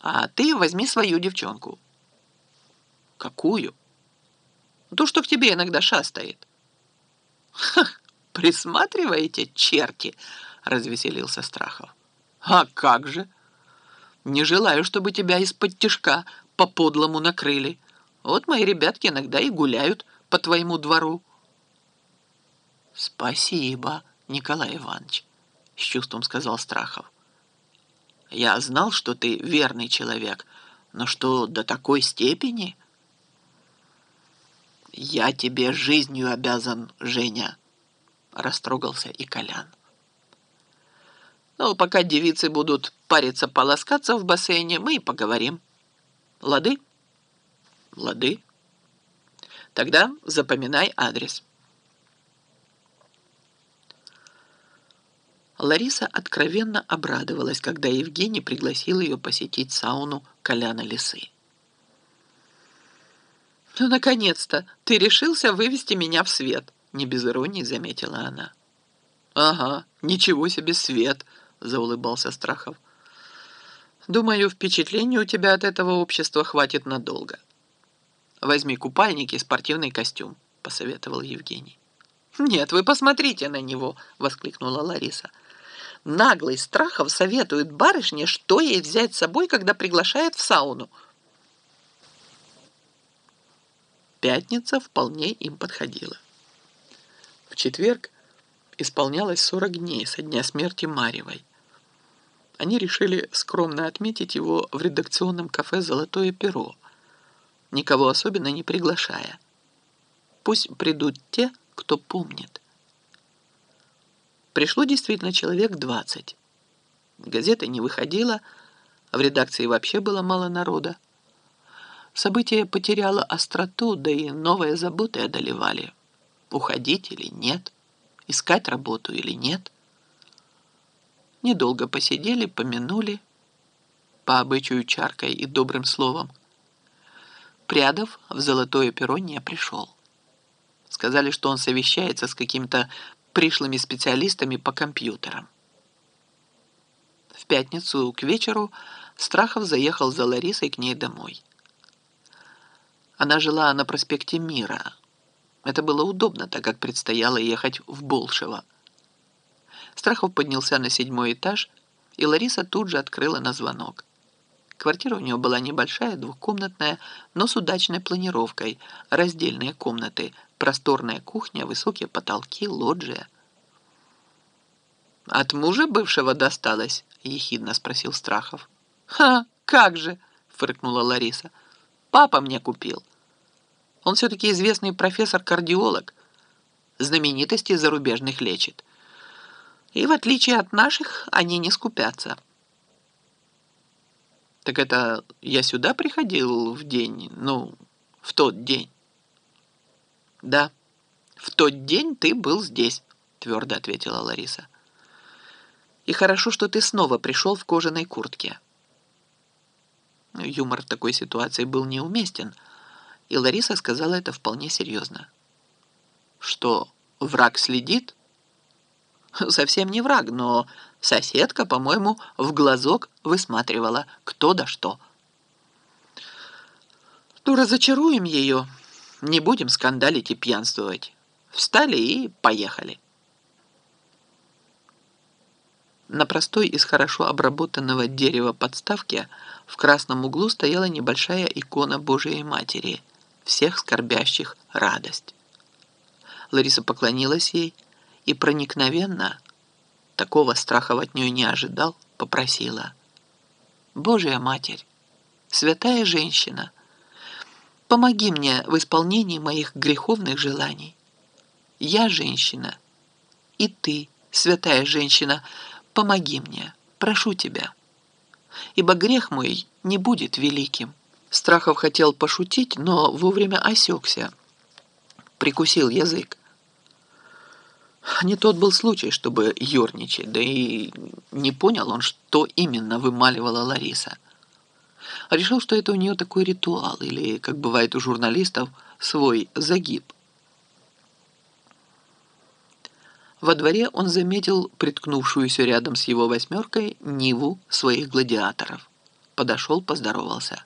А ты возьми свою девчонку. Какую? Ту, что к тебе иногда шастает. Ха, присматриваете, черти, развеселился Страхов. А как же? Не желаю, чтобы тебя из-под тишка по-подлому накрыли. Вот мои ребятки иногда и гуляют по твоему двору. Спасибо, Николай Иванович, с чувством сказал Страхов. Я знал, что ты верный человек, но что до такой степени? Я тебе жизнью обязан, Женя, растрогался и Колян. Ну, пока девицы будут париться, полоскаться в бассейне, мы и поговорим. Лады? Лады. Тогда запоминай адрес. Лариса откровенно обрадовалась, когда Евгений пригласил ее посетить сауну Коляна Лисы. «Ну, наконец-то! Ты решился вывести меня в свет!» Не без иронии заметила она. «Ага, ничего себе свет!» заулыбался Страхов. «Думаю, впечатлений у тебя от этого общества хватит надолго. Возьми купальник и спортивный костюм», посоветовал Евгений. «Нет, вы посмотрите на него!» воскликнула Лариса наглый Страхов советует барышне, что ей взять с собой, когда приглашает в сауну. Пятница вполне им подходила. В четверг исполнялось 40 дней со дня смерти Марьевой. Они решили скромно отметить его в редакционном кафе «Золотое перо», никого особенно не приглашая. Пусть придут те, кто помнит. Пришло действительно человек двадцать. Газета не выходила, в редакции вообще было мало народа. Событие потеряло остроту, да и новые заботы одолевали. Уходить или нет, искать работу или нет. Недолго посидели, помянули, по обычаю чаркой и добрым словом. Прядов в золотое перо не пришел. Сказали, что он совещается с каким-то пришлыми специалистами по компьютерам. В пятницу к вечеру Страхов заехал за Ларисой к ней домой. Она жила на проспекте Мира. Это было удобно, так как предстояло ехать в Болшево. Страхов поднялся на седьмой этаж, и Лариса тут же открыла на звонок. Квартира у нее была небольшая, двухкомнатная, но с удачной планировкой, раздельные комнаты – просторная кухня, высокие потолки, лоджия. «От мужа бывшего досталось?» — ехидно спросил Страхов. «Ха, как же!» — фыркнула Лариса. «Папа мне купил. Он все-таки известный профессор-кардиолог. Знаменитости зарубежных лечит. И в отличие от наших, они не скупятся». «Так это я сюда приходил в день, ну, в тот день?» «Да, в тот день ты был здесь», — твердо ответила Лариса. «И хорошо, что ты снова пришел в кожаной куртке». Юмор такой ситуации был неуместен, и Лариса сказала это вполне серьезно. «Что, враг следит?» «Совсем не враг, но соседка, по-моему, в глазок высматривала кто да что». «Ну, разочаруем ее», не будем скандалить и пьянствовать. Встали и поехали. На простой из хорошо обработанного дерева подставке в красном углу стояла небольшая икона Божией Матери, всех скорбящих радость. Лариса поклонилась ей и проникновенно, такого страха от нее не ожидал, попросила. «Божия Матерь, святая женщина!» Помоги мне в исполнении моих греховных желаний. Я женщина, и ты, святая женщина, помоги мне, прошу тебя. Ибо грех мой не будет великим. Страхов хотел пошутить, но вовремя осекся, прикусил язык. Не тот был случай, чтобы ерничать, да и не понял он, что именно вымаливала Лариса решил, что это у нее такой ритуал, или, как бывает у журналистов, свой загиб. Во дворе он заметил приткнувшуюся рядом с его восьмеркой Ниву своих гладиаторов. Подошел, поздоровался.